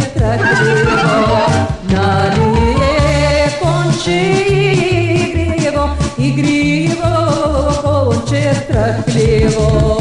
strahlivo Nalije konče igrivo Igrivo konče strahlivo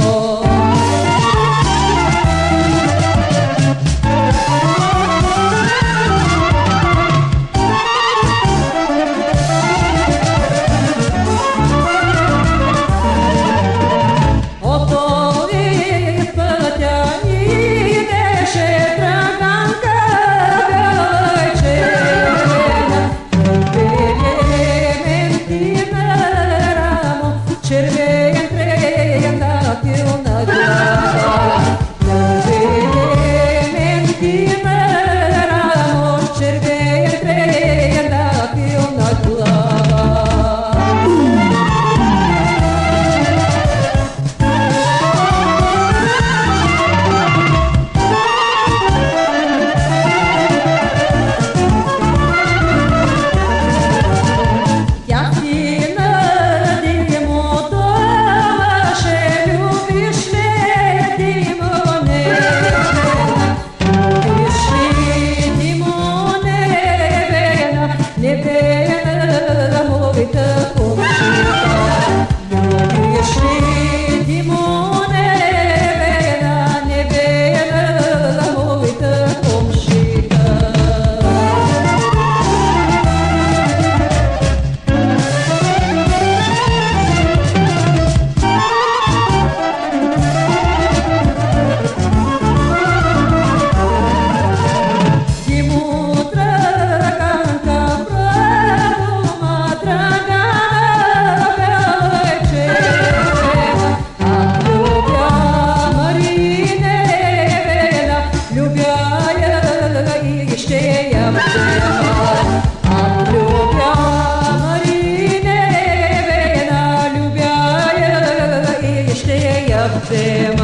te